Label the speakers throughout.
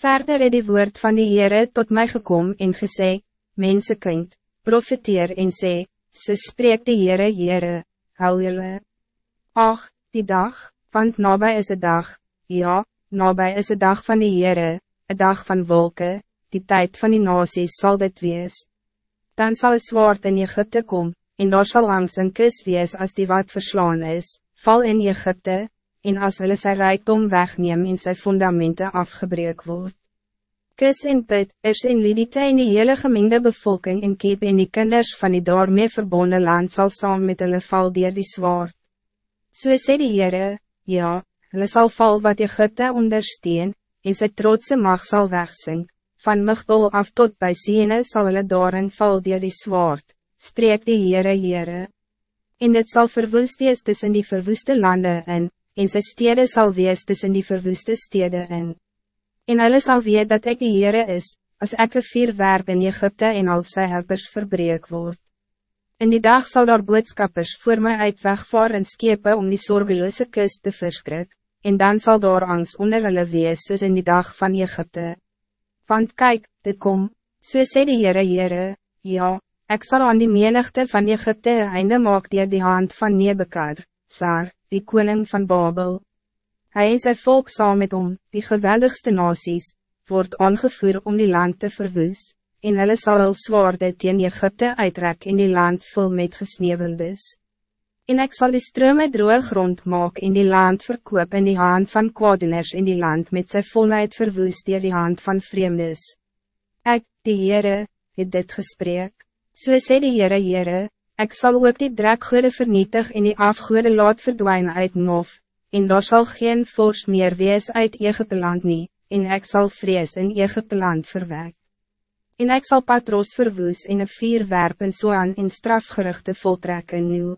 Speaker 1: Verder het die woord van die Heere tot mij gekom en gesê, Mensenkind, profiteer en sê, so spreek die Heere Heere, hou jylle. Ach, die dag, want nabij is een dag, ja, nabij is een dag van die Heere, een dag van wolken, die tijd van die nasies zal dit wees. Dan zal het zwaard in Egypte komen, en daar zal langs een kus wees als die wat verslaan is, val in Egypte, en as hulle sy rijkdom wegneem en sy fundamenten afgebreek word. Kus en put, is en lidite en die hele gemengde bevolking en keep en die kinders van die daarmee verbonden land zal saam met hulle val dier die zwaard. So sê die Heere, ja, hulle sal val wat Egypte ondersteun, en sy trotse mag zal wegsink, van Migbol af tot bij Siene sal hulle daarin val dier die zwaard, spreek die Heere Heere. En dit zal verwoest wees tussen die verwoeste landen in, en sy stede sal wees tussen die verwoeste stede in. En hulle sal weet dat ik die Heere is, als ek een vier werp in Egypte en al sy helpers verbreek word. In die dag zal daar boodskappers voor mij uit wegvaar en skepe om die zorgeloze kust te verskrik, en dan zal daar angst onder hulle wees soos in die dag van Egypte. Want kijk, dit kom, so sê die Heere Heere, ja, ik zal aan die menigte van Egypte einde maak dier die hand van Nebekar, Sar, die koning van Babel. Hij en sy volk saam met hom, die geweldigste nasies, wordt aangevoer om die land te verwoes, en hulle sal al zwaarde teen Egypte uitrek in die land vol met gesneeuweldes. En ik zal die strome droog grond maak in die land verkoop in die hand van kwadeners in die land met sy volheid verwoes dier die hand van vreemdes. Ik, die Heere, het dit gesprek, so sê die Heere Heere, Ik zal ook die drekgoede vernietig en die afgoede laat verdwijnen uit Nof, en daar zal geen fors meer wees uit Egypte land nie, en ik zal vrees in Egypte land verwek. En ik zal patros verwoes in een vier werpen so aan in strafgerichte voltrekken nu.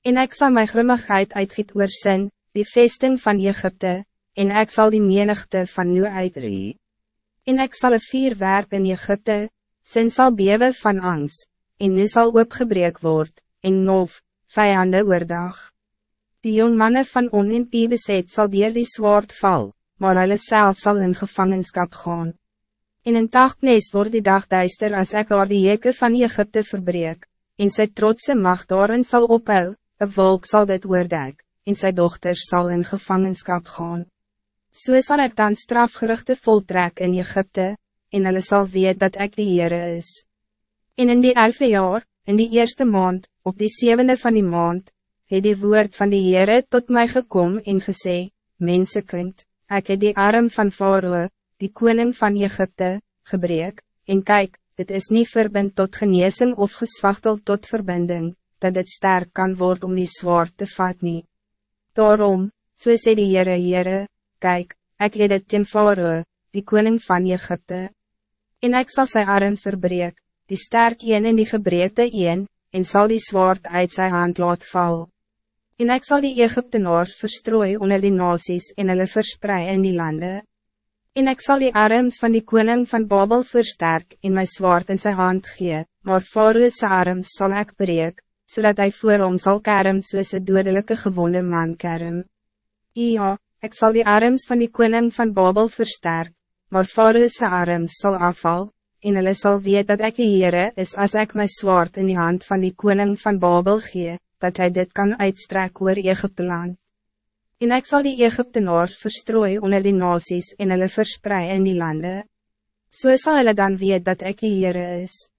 Speaker 1: En ik zal mijn grimmigheid uitgiet oor sin, die vesting van Egypte, en ik zal die menigte van nu uitree. En ik zal een vier werpen in Egypte, sin zal bewe van angst en nu zal opgebreek word, en nof, vijanden oordag. Die jong mannen van on en beset sal dier die zwaard val, maar hulle self sal in gevangenschap gaan. In een dagnees wordt die dag duister als ek daar die jeke van Egypte verbreek, en sy trotse macht daarin sal ophou, een volk zal dit oordek, en sy dochters zal in gevangenschap gaan. So sal ek dan strafgerichte voltrek in Egypte, en hulle sal weet dat ik de Heere is. En in die elfde jaar, in die eerste maand, op die zevende van die maand, het die woord van die Heere tot mij gekom en gesê, Mensenkind, ek het die arm van Faroe, die koning van Egypte, gebreek, en kijk, dit is niet verbind tot geneesing of geswachtel tot verbinding, dat het sterk kan worden om die zwaard te vat nie. Daarom, so sê die Heere Heere, kijk, ek het het ten Faroe, die koning van Egypte, en ek zal sy arms verbreek, die sterk een en die gebreekte een, en zal die zwaard uit zijn hand laat val. En ik zal die Egyptenaars verstrooi onder die nasies en hulle versprei in die landen. En ik zal die arms van die koning van Babel versterk en my zwaard in zijn hand gee, maar Faroes arms zal ik breek, zodat hij voor hom zal kerm soos een dodelijke gewonde man kerm. Ja, ik zal die arms van die koning van Babel versterk, maar Faroes arms zal afval, en hulle sal weet dat ik die Heere is als ik mijn zwaard in die hand van die koning van Babel gee, dat hij dit kan uitstrek oor Egypte land. En ik zal die Egyptenaars verstrooi onder die nasies en hulle verspreid in die landen. So sal hulle dan weet dat ik die Heere is.